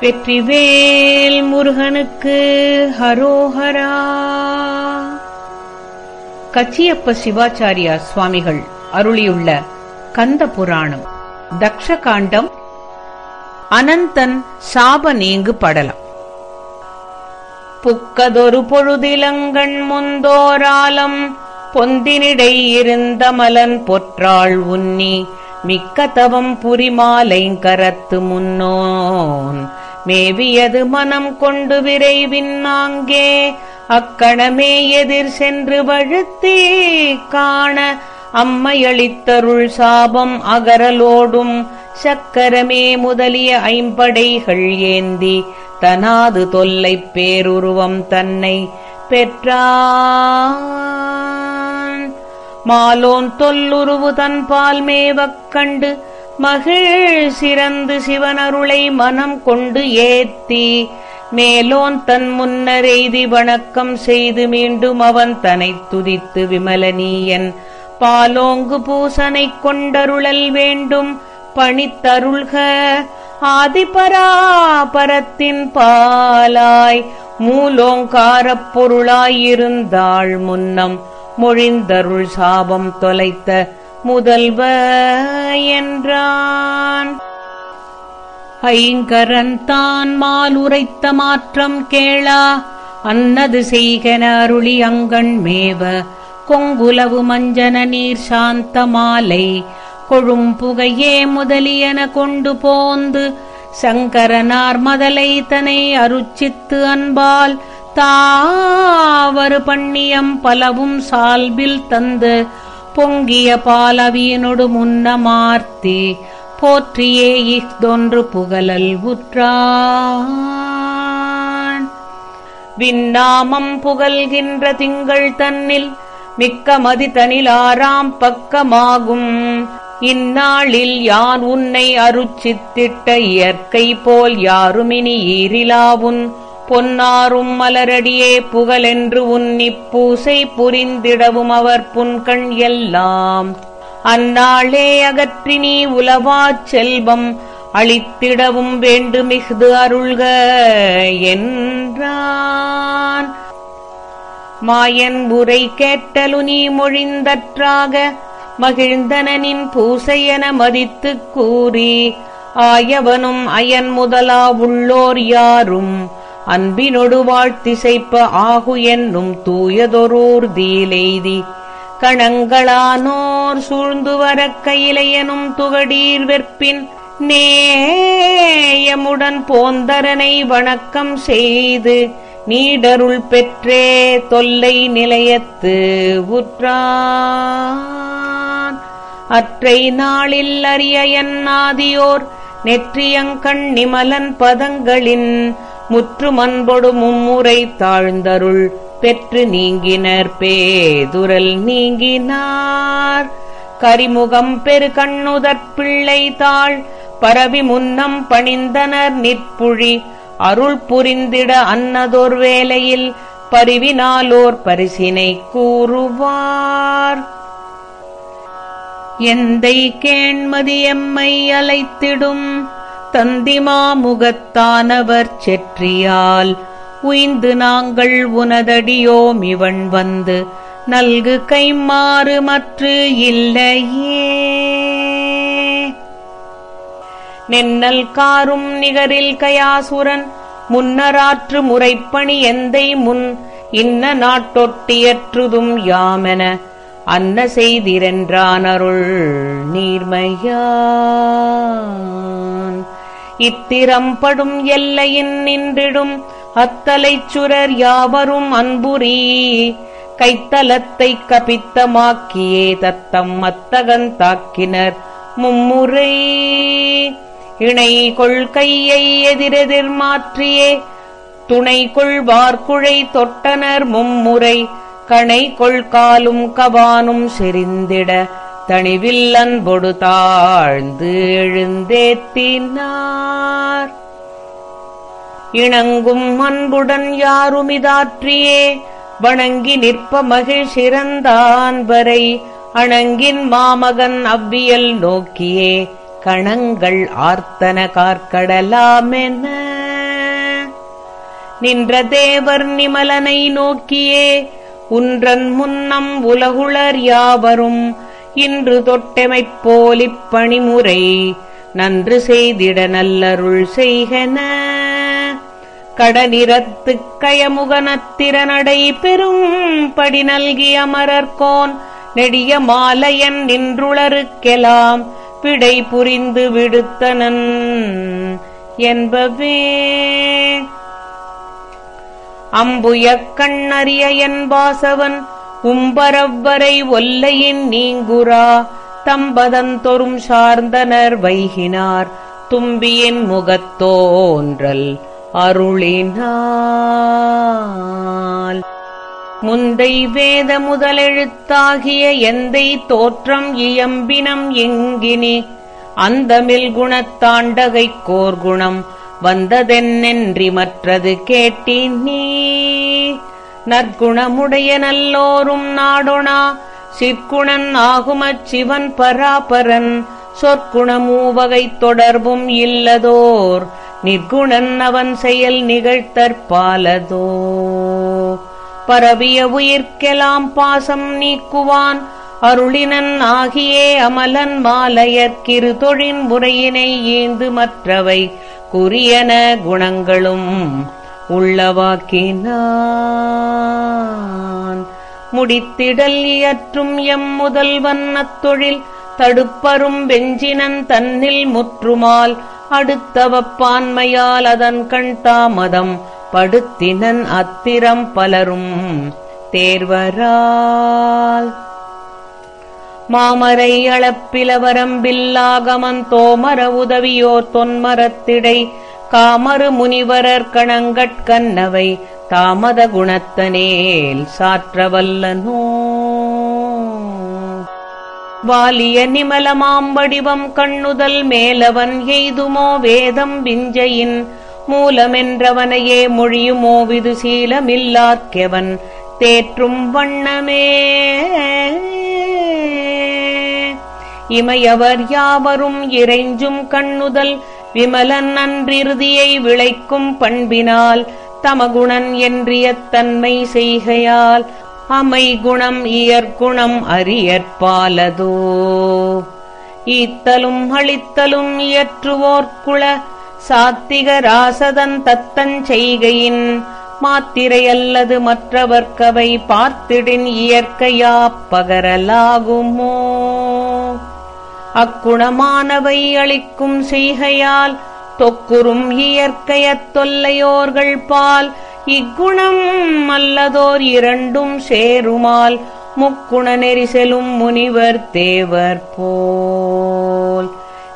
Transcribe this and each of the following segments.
வெற்றிவேல் முருகனுக்கு ஹரோஹரா. கச்சியப்ப சிவாச்சாரியா சுவாமிகள் அருளியுள்ள கந்த புராணம் தக்ஷகாண்டம் அனந்தன் சாப நீங்கு படலம். புக்கதொரு பொழுதிலங்கண் முந்தோராலம் பொந்தினிடை இருந்த மலன் பொற்றாள் உன்னி மிக்க தவம் புரிமாலைங்கரத்து முன்னோன். மேவியது மனம் கொண்டு விரைவின்னாங்கே அக்கணமே எதிர் சென்று வழுத்தே காண அம்மையளித்தருள் சாபம் அகரலோடும் சக்கரமே முதலிய ஐம்படைகள் ஏந்தி தனாது தொல்லைப் பேருருவம் தன்னை பெற்றான். மாலோன் தொல்லுருவு தன்பால் மேவக் கண்டு மகிழ் சிறந்து சிவனருளை மனம் கொண்டு ஏத்தி மேலோன் தன் முன்னரெய்தி வணக்கம் செய்து மீண்டும் அவன் தனைத் துதித்து விமலனீயன் பாலோங்கு பூசனைக் கொண்டருளல் வேண்டும் பணித்தருள்க. ஆதிபராபரத்தின் பாலாய் மூலோங்காரப் பொருளாயிருந்தாள் முன்னம் மொழிந்தருள் சாபம் தொலைத்த முதல்வ என்றான் ஐங்கரன் தான் மாலுரைத்த மாற்றம் கேளா. அன்னது செய்கன அருளி அங்கண் மேவ. கொங்குலவு மஞ்சன நீர் சாந்த மாலை. கொழும்புகையே முதலியன கொண்டு போந்து. சங்கரனார் மதலை தனை அருச்சித்து அன்பால். தாவரு பண்ணியம் பலவும் சால்பில் தந்து. பொங்கிய பாலவியனொடு முன்னமார்த்தி போற்றியே இஃதொன்று புகழல் உற்றான். விண்ணாமம் புகழ்கின்ற திங்கள் தன்னில் மிக்க மதி தனிலாராம் பக்கமாகும். இந்நாளில் யான் உன்னை அருச்சித்திட்ட இயற்கை போல் யாருமினி ஈரிலாவுன் பொன்னாரும் மலரடியே புகழென்று உன்னிப் பூசை புரிந்திடவும் அவர் புன்கண் எல்லாம். அந்நாளே அகற்றி நீ உலவாச் செல்வம் அளித்திடவும் வேண்டுமிஃது அருள்க என்றான். மாயன் உரை கேட்டலு நீ மொழிந்தற்றாக மகிழ்ந்தனின் பூசையென மதித்துக் கூறி ஆயவனும் அயன் முதலா உள்ளோர் யாரும் அன்பினொடு வாழ்த்திசைப்ப ஆகு என்னும் தூயதொரூர் தீலெய்தி. கணங்களானோர் சூழ்ந்து வரக் கையிலையனும் துகடீர் வெற்பின் நேயமுடன் போந்தரனை வணக்கம் செய்து நீடருள் பெற்றே தொல்லை நிலையத்து உற்றான். அற்றை நாளில் அரிய என்னாதியோர் நெற்றியங்கண் நிமலன் பதங்களின் முற்று மண்பொடு மும்முறை தாழ்ந்தருள் பெற்று நீங்கினர் பேதுரல் நீங்கினார். கரிமுகம் பெரு கண்ணுதற் பிள்ளை தாள் பரவி முன்னம் பணிந்தனர் நிற்புழி அருள் புரிந்திட அன்னதோர் வேளையில் பரிவினாலோர் பரிசினை கூறுவார். எந்தை கேண்மதி எம்மை அலைத்திடும் தந்திமாமுகத்தானவர் செற்றியால் உய்ந்து நாங்கள் உனதடியோம் இவன் வந்து நல்கு கைமாறு மற்று இல்லையே. நென்னல் காரும் நிகரில் கயாசுரன் முன்னராற்று முறைப்பணி எந்தை முன் இன்ன நாட்டொட்டியற்றுதும் யாமென அன்ன செய்திரென்றான் அருள் நீர்மையான் இத்திரம்படும் எல்லையின் நின்றிடும் அத்தலைச் சுரர் யாவரும் அன்புரி கைத்தலத்தை கபித்தமாக்கியே தத்தம் தாக்கினர் மும்முறை. இணை கொள்கையை எதிரெதிர் மாற்றியே. துணை கொள்வார்குழை தொட்டனர் மும்முறை. கணை கொள்காலும் கவானும் செறிந்திட தணிவில் அன்பொடு தாழ்ந்து எழுந்தேத்தினார். இணங்கும் அன்புடன் யாருமிதாற்றியே வணங்கி நிற்ப மகிழ் சிறந்தான் வரை அணங்கின் மாமகன் அவ்வியல் நோக்கியே கணங்கள் ஆர்த்தன கார்க்கடலாமென நின்ற தேவர் நிமலனை நோக்கியே உன்றன் முன்னம் உலகுளர் யாவரும் இன்று தொட்டெமைப் போலிப் பணிமுறை நன்று செய்திட நல்லருள் செய்கன. கடனிறத்துக் கயமுகனத்திரனடை பெரும் படி நல்கி அமரர்கோன் நெடிய மாலையன் நின்றுளருக்கெலாம் பிடை புரிந்து விடுத்தனன் என்பவே. அம்புயக் கண்ணறிய என்பாசவன் கும்பரவ்வரை ஒல்லையின் நீங்குரா தம்பதந்தொரும் சார்ந்தனர் வைகினார் தும்பியின் முகத்தோன்றல் அருளினால் முந்தை வேத முதலெழுத்தாகிய எந்தை தோற்றம் இயம்பினம் எங்கினி அந்தமில் குணத்தாண்டகை கோர்குணம் வந்ததென்னென்றி மற்றது கேட்டினீ நற்குணமுடைய நல்லோரும் நாடொணா. சிற்குணன் ஆகுமச் சிவன் பராபரன். சொற்குணமூவகை தொடர்பும் இல்லதோர். நிற்குணன் அவன் செயல் நிகழ்த்தற்பாலதோ பரவிய உயிர்க்கெலாம் பாசம் நீக்குவான். அருளினன் ஆகியே அமலன் மாலையற்கிரு தொழின் முறையினை ஈந்து மற்றவை. குறியன குணங்களும் உள்ளவாக்கினான். முடித்திடல் இயற்றும் எம் முதல்வன் அத்தொழில் தடுப்பரும் வெஞ்சினன் தன்னில் முற்றுமால் அடுத்தவப்பான்மையால் அதன் கண் தாமதம் படுத்தினன் அத்திரம் பலரும் தேர்வரால். மாமரை அளப்பிலவரம்பில்லாகமன் தோமர உதவியோர் தொன்மரத்திடை காமரு முனிவரர் கணங்கட்கன்னவை தாமத குணத்தனேல் சாற்றவல்லனோ. வாலிய நிமலமாம்படிவம் கண்ணுதல் மேலவன் எய்துமோ வேதம் விஞ்சையின் மூலமென்றவனையே மொழியுமோ விது சீலமில்லாக்கெவன் தேற்றும் வண்ணமே. இமையவர் யாவரும் இறைஞ்சும் கண்ணுதல் விமலன் அன்றிருதியை விளைக்கும் பண்பினால் தமகுணன் என்றிய தன்மை செய்கையால் அமைகுணம் இயற்குணம் அரியற்பாலதோ ஈத்தலும் அளித்தலும் இயற்றுவோர்க்குள சாத்திக ராசதன் தத்தன் செய்கையின் மற்றவர்க்கவை பார்த்திடின் இயற்கையா பகரலாகுமோ. அக்குணமானவை அளிக்கும் செய்கையால் தொக்குறும் இயற்கையத் தொல்லையோர்கள் பால் இக்குணம் அல்லதோர் இரண்டும் சேருமால் முக்குண நெரிசெலும் முனிவர் தேவர் போல்.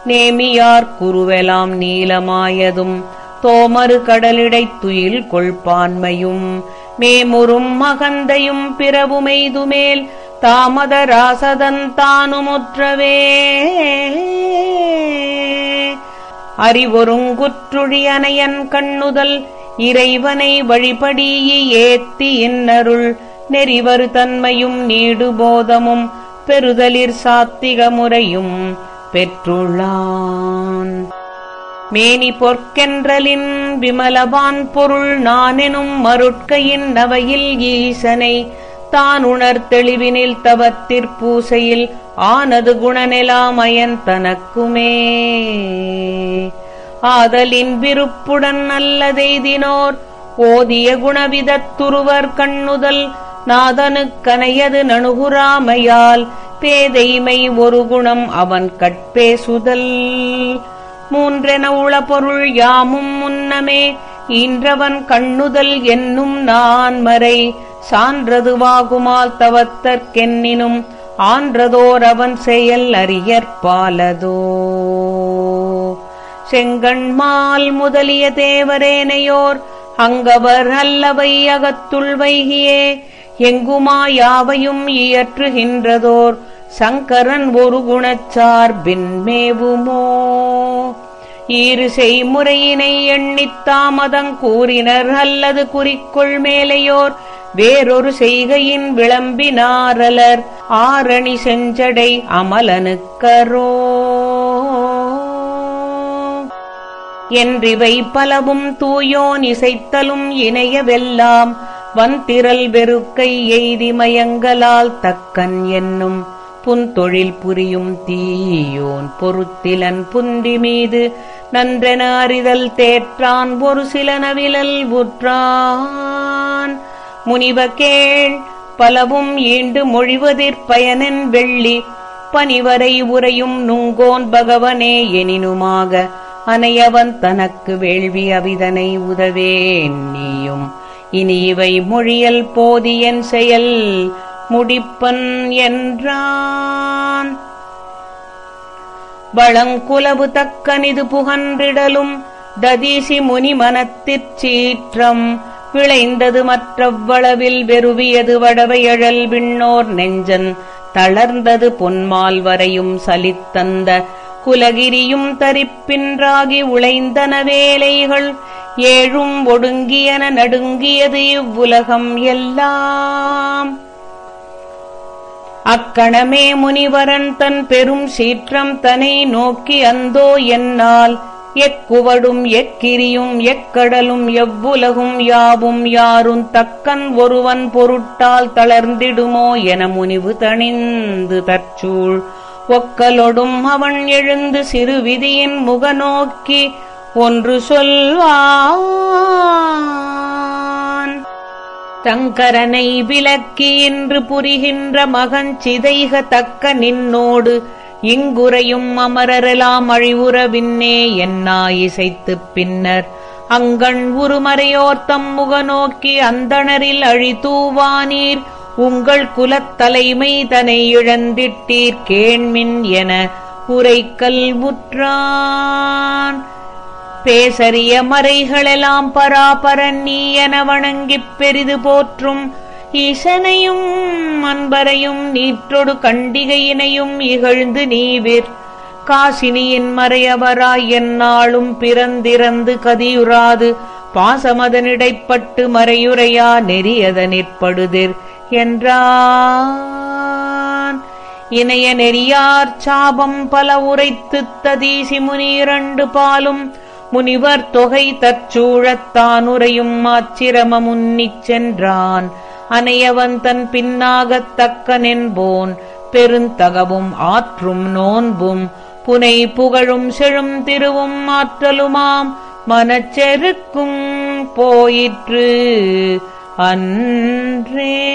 நேமியார் குருவெலாம் நீலமாயதும் தோமறு கடலிடைத் துயில் கொள்பான்மையும் மேமுறும் மகந்தையும் பிறவுமெய்துமேல் தாமத ராசதன் தானுமுற்றவே. அறிவொருங்குற்றுழியனையன் கண்ணுதல் இறைவனை வழிபடியி ஏத்தி இன்னருள் நெறிவரு தன்மையும் நீடுபோதமும் பெறுதலிற் சாத்திக முறையும் பெற்றுள்ளான். மேனி பொற்கென்றலின் விமலவான் பொருள் நானெனும் மருட்கையின் நவையில் ஈசனை தான் உணர் தெளிவினில் தவத்திற் பூசையில் ஆனது குணநிலாமயன் தனக்குமே. ஆதலின் விருப்புடன் நல்லதெய்தினோர் ஓதிய குணவிதத்துருவர் கண்ணுதல் நாதனுக்கனையது நணுகுராமையால் பேதைமை ஒரு குணம் அவன் கட்பேசுதல். மூன்றென உள பொருள் யாமும் முன்னமே ஈன்றவன் கண்ணுதல் என்னும் நான் மறை சான்றதுவாகுமால் தவத்தற்கென்னினும் ஆன்றதோர் அவன் செயல் அறியற்பாலதோ செங்கண்மால் முதலிய தேவரேனையோர் அங்கவர் அல்லவை அகத்துள் வைகியே எங்குமா யாவையும் இயற்றுகின்றதோர் சங்கரன் ஒரு குணச்சார்பின்மேவுமோ ஈறு செய்முறையினை எண்ணித் தாமதங் கூறினர் அல்லது குறிக்கொள் மேலையோர் வேறொரு செய்கையின் விளம்பினாரலர் ஆரணி செஞ்சடை அமலனுக்கரோ. என்றிவை பலவும் தூயோன் இசைத்தலும் இணையவெல்லாம் வந்திரல் வெறுக்கை எய்தி மயங்கலால் தக்கன் என்னும் புன்தொழில் புரியும் தீயோன் பொருத்திலன் புந்தி மீது நன்றென அறிதல் தேற்றான் ஒரு சில நவிழல் உற்றான். முனிவ கேள். பலவும் ஈண்டு மொழிவதிற் பயனென் வெள்ளி. பனிவரை உரையும் நுங்கோன் பகவனே எனினுமாக அனையவன் தனக்கு வேள்வி அவிதனை உதவேன் நீயும். இனி இவை மொழியல் போதியன் செயல். முடிப்பன் என்றான். வளங்குலவு தக்கனிது புகன்றிடலும் ததீசி முனி மனத்திற் சீற்றம். விளைந்தது மற்றவ்வளவில் வெறுவியது வடவையழல் விண்ணோர் நெஞ்சன். தளர்ந்தது பொன்மால் வரையும் சலித்தந்த குலகிரியும் தரிப்பின்றாகி உழைந்தன வேலைகள். ஏழும் ஒடுங்கியன நடுங்கியது இவ்வுலகம் எல்லாம். அக்கணமே முனிவரன் தன் பெரும் சீற்றம் தனை நோக்கி அந்தோ என்னால். எக்குவடும் எக்கிரியும் எக்கடலும் எவ்வுலகும் யாவும் யாரும் தக்கன் ஒருவன் பொருட்டால் தளர்ந்திடுமோ என முனிவு தணிந்து தற்சூழ். ஒக்கலொடும் அவன் எழுந்து சிறு விதியின் முகநோக்கி ஒன்று சொல்வான். தங்கரனை விலக்கி இன்று புரிகின்ற மகஞ்சிதைக தக்க நின்னோடு இங்குறையும் அமரரெலாம் அழிவுற விண்ணே என்னா இசைத்துப் பின்னர். அங்கண் உருமறையோர்த்தம் முகநோக்கி அந்தணரில் அழிதூவானீர். உங்கள் குலத்தலைமை தனை இழந்திட்டீர் கேண்மின் என உரைக்கல் உற்றான். பேசரிய மறைகளெல்லாம் பராபரன் நீ என வணங்கிப் பெரிது போற்றும். ஈசனையும் அன்பரையும் நீற்றொடு கண்டிகையினையும் இகழ்ந்து நீவிர். காசினியின் மறையவராய் எந்நாளும் பிறந்திறந்து கதியுறாது. பாசமதனிடைப்பட்டு மறையுறையா நெறியதனிற்படுதிர் என்றான். இணைய நெறியார் சாபம் பல உரைத்து ததீசி முனிரண்டு பாலும். முனிவர் தொகை தற்சூழத்தானுரையும் ஆச்சிரம முன்னிச் சென்றான். அனையவன் தன் பின்னாகத் தக்கனென்போன் பெருந்தகவும் ஆற்றும் நோன்பும் புனை புகழும் செழும் திருவும் ஆற்றலுமாம் மனச்செருக்கும் போயிற்று அன்றே.